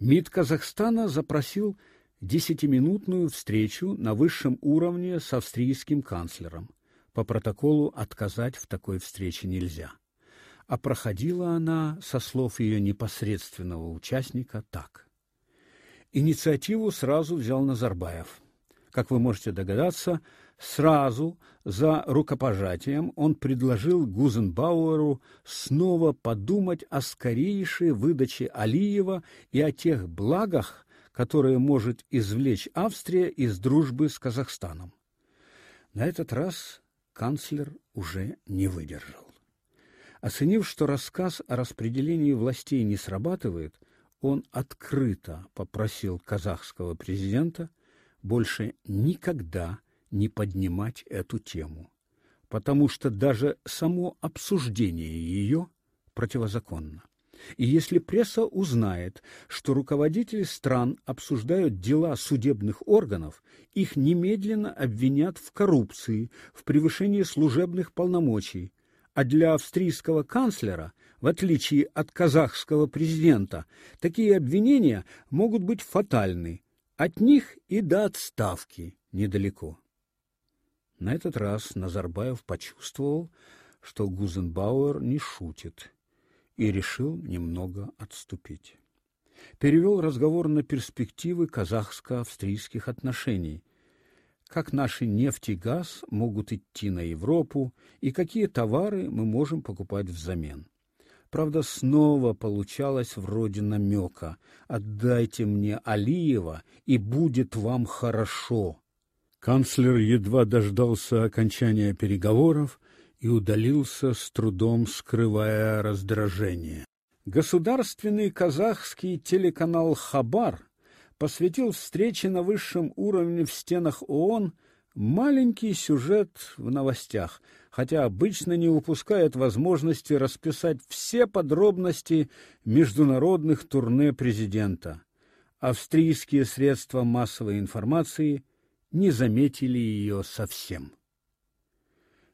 МИД Казахстана запросил десятиминутную встречу на высшем уровне с австрийским канцлером. По протоколу отказать в такой встрече нельзя. А проходила она, со слов ее непосредственного участника, так: Инициативу сразу взял Назарбаев. Как вы можете догадаться, сразу за рукопожатием он предложил Гузенбауэру снова подумать о скорейшей выдаче Алиева и о тех благах, которые может извлечь Австрия из дружбы с Казахстаном. На этот раз канцлер уже не выдержал. Оценив, что рассказ о распределении властей не срабатывает, он открыто попросил казахского президента больше никогда не поднимать эту тему, потому что даже само обсуждение ее противозаконно. И если пресса узнает, что руководители стран обсуждают дела судебных органов, их немедленно обвинят в коррупции, в превышении служебных полномочий, а для австрийского канцлера, в отличие от казахского президента, такие обвинения могут быть фатальны. От них и до отставки недалеко. На этот раз Назарбаев почувствовал, что Гузенбауэр не шутит, и решил немного отступить. Перевел разговор на перспективы казахско-австрийских отношений, как наши нефть и газ могут идти на Европу и какие товары мы можем покупать взамен. Правда, снова получалось вроде намека: "Отдайте мне Алиева, и будет вам хорошо". Канцлер едва дождался окончания переговоров и удалился с трудом скрывая раздражение. Государственный казахский телеканал Хабар посвятил встрече на высшем уровне в стенах ООН маленький сюжет в новостях, хотя обычно не упускает возможности расписать все подробности международных турне президента. Австрийские средства массовой информации не заметили ее совсем.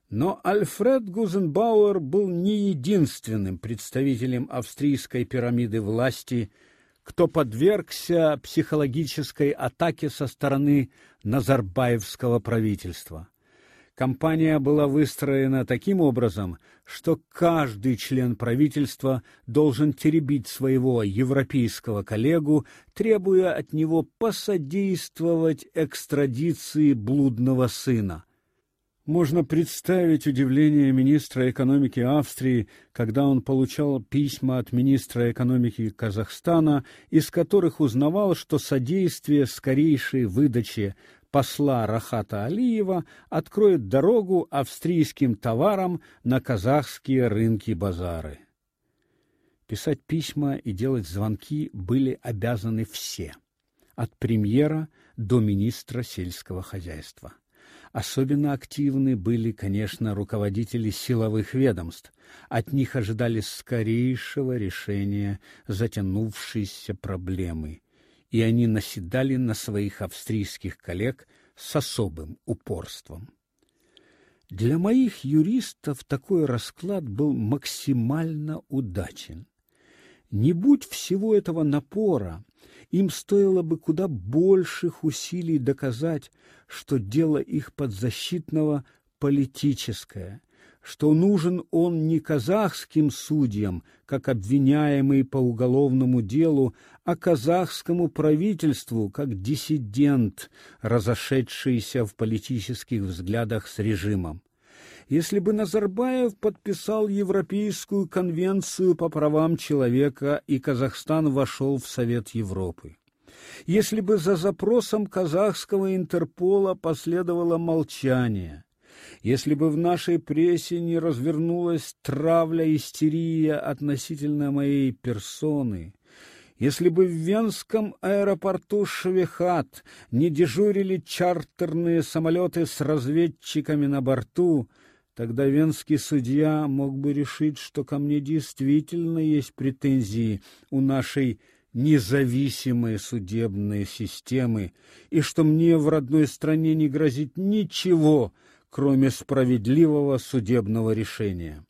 Но Альфред Гузенбауэр был не единственным представителем австрийской пирамиды власти, кто подвергся психологической атаке со стороны Назарбаевского правительства. Компания была выстроена таким образом, что каждый член правительства должен теребить своего европейского коллегу, требуя от него посодействовать экстрадиции блудного сына. Можно представить удивление министра экономики Австрии, когда он получал письма от министра экономики Казахстана, из которых узнавал, что содействие скорейшей выдаче посла Рахата Алиева откроет дорогу австрийским товарам на казахские рынки-базары. Писать письма и делать звонки были обязаны все, от премьера до министра сельского хозяйства. Особенно активны были, конечно, руководители силовых ведомств. От них ожидали скорейшего решения затянувшейся проблемы, и они наседали на своих австрийских коллег с особым упорством. Для моих юристов такой расклад был максимально удачен. Не будь всего этого напора, им стоило бы куда больших усилий доказать, что дело их подзащитного политическое, что нужен он не казахским судьям, как обвиняемый по уголовному делу, а казахскому правительству, как диссидент, разошедшийся в политических взглядах с режимом. Если бы Назарбаев подписал Европейскую конвенцию по правам человека и Казахстан вошел в Совет Европы. Если бы за запросом казахского Интерпола последовало молчание, если бы в нашей прессе не развернулась травля истерия относительно моей персоны, если бы в Венском аэропорту Швехат не дежурили чартерные самолеты с разведчиками на борту, Тогда венский судья мог бы решить, что ко мне действительно есть претензии у нашей независимой судебной системы и что мне в родной стране не грозит ничего, кроме справедливого судебного решения.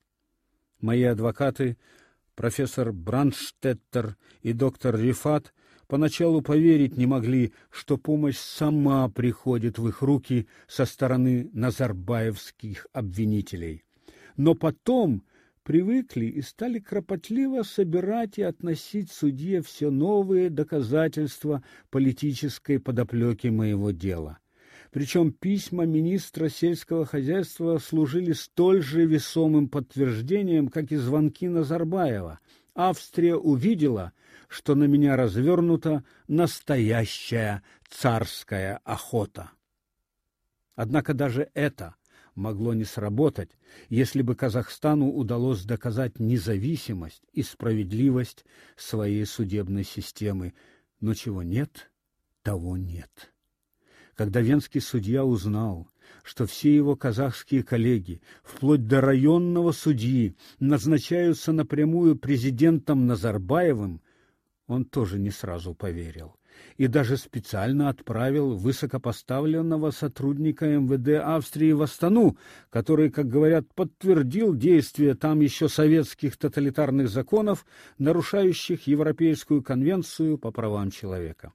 Мои адвокаты, профессор Брандштеттер и доктор Рифат, поначалу поверить не могли, что помощь сама приходит в их руки со стороны назарбаевских обвинителей. Но потом привыкли и стали кропотливо собирать и относить судье все новые доказательства политической подоплеки моего дела. Причем письма министра сельского хозяйства служили столь же весомым подтверждением, как и звонки Назарбаева. Австрия увидела, что на меня развернута настоящая царская охота. Однако даже это могло не сработать, если бы Казахстану удалось доказать независимость и справедливость своей судебной системы, но чего нет, того нет. Когда венский судья узнал, что все его казахские коллеги, вплоть до районного судьи, назначаются напрямую президентом Назарбаевым, он тоже не сразу поверил и даже специально отправил высокопоставленного сотрудника МВД Австрии в Астану, который, как говорят, подтвердил действие там еще советских тоталитарных законов, нарушающих Европейскую конвенцию по правам человека.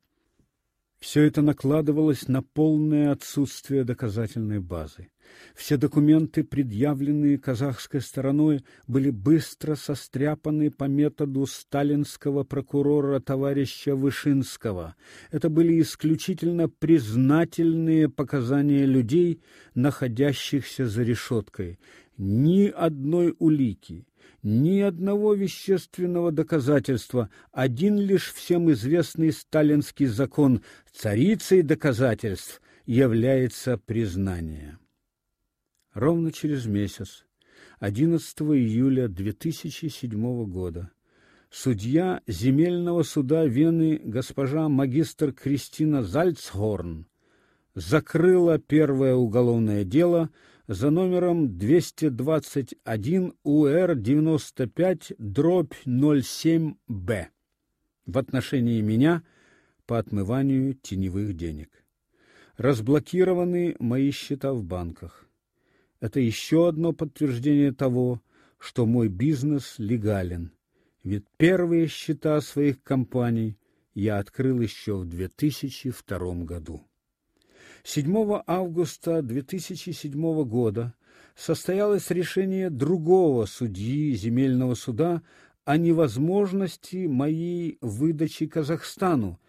Все это накладывалось на полное отсутствие доказательной базы. Все документы, предъявленные казахской стороной, были быстро состряпаны по методу сталинского прокурора товарища Вышинского. Это были исключительно признательные показания людей, находящихся за решеткой. Ни одной улики, ни одного вещественного доказательства, один лишь всем известный сталинский закон царицей доказательств является признание. Ровно через месяц, 11 июля 2007 года, судья земельного суда Вены госпожа магистр Кристина Зальцхорн закрыла первое уголовное дело за номером 221 УР-95 дробь 07Б в отношении меня по отмыванию теневых денег. Разблокированы мои счета в банках. Это еще одно подтверждение того, что мой бизнес легален. Ведь первые счета своих компаний я открыл еще в 2002 году. 7 августа 2007 года состоялось решение другого судьи земельного суда о невозможности моей выдачи Казахстану,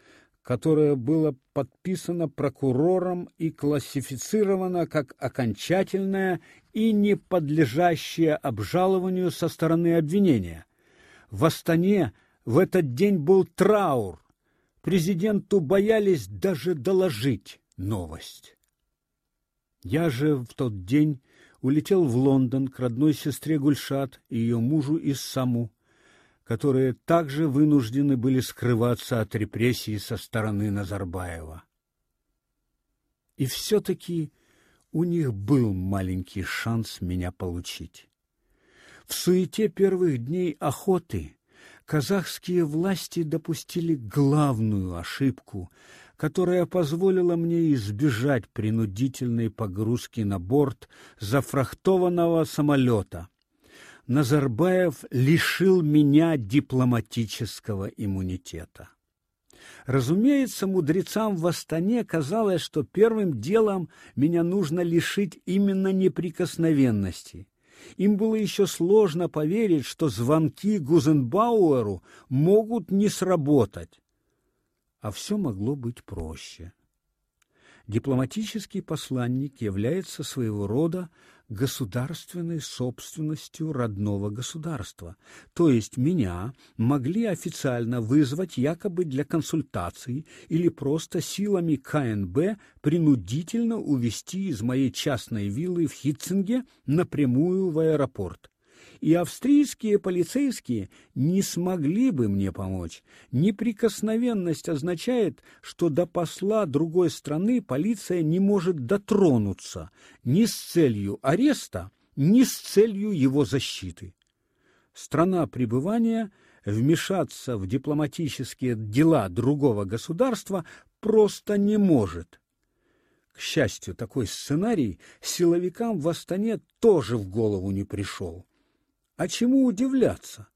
которое было подписано прокурором и классифицировано как окончательное и не подлежащее обжалованию со стороны обвинения. В Астане в этот день был траур. Президенту боялись даже доложить новость. Я же в тот день улетел в Лондон к родной сестре Гульшат и ее мужу Иссаму, которые также вынуждены были скрываться от репрессий со стороны Назарбаева. И все таки у них был маленький шанс меня получить. В суете первых дней охоты казахские власти допустили главную ошибку, которая позволила мне избежать принудительной погрузки на борт зафрахтованного самолета. Назарбаев лишил меня дипломатического иммунитета. Разумеется, мудрецам в Астане казалось, что первым делом меня нужно лишить именно неприкосновенности. Им было еще сложно поверить, что звонки Гузенбауэру могут не сработать. А все могло быть проще. Дипломатический посланник является своего рода государственной собственностью родного государства. То есть меня могли официально вызвать якобы для консультаций или просто силами КНБ принудительно увезти из моей частной виллы в Хитцинге напрямую в аэропорт и австрийские полицейские не смогли бы мне помочь. Неприкосновенность означает, что до посла другой страны полиция не может дотронуться ни с целью ареста, ни с целью его защиты. Страна пребывания вмешаться в дипломатические дела другого государства просто не может. К счастью, такой сценарий силовикам в Астане тоже в голову не пришел. А чему удивляться?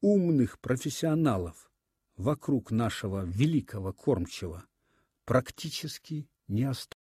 Умных профессионалов вокруг нашего великого кормчего практически не осталось.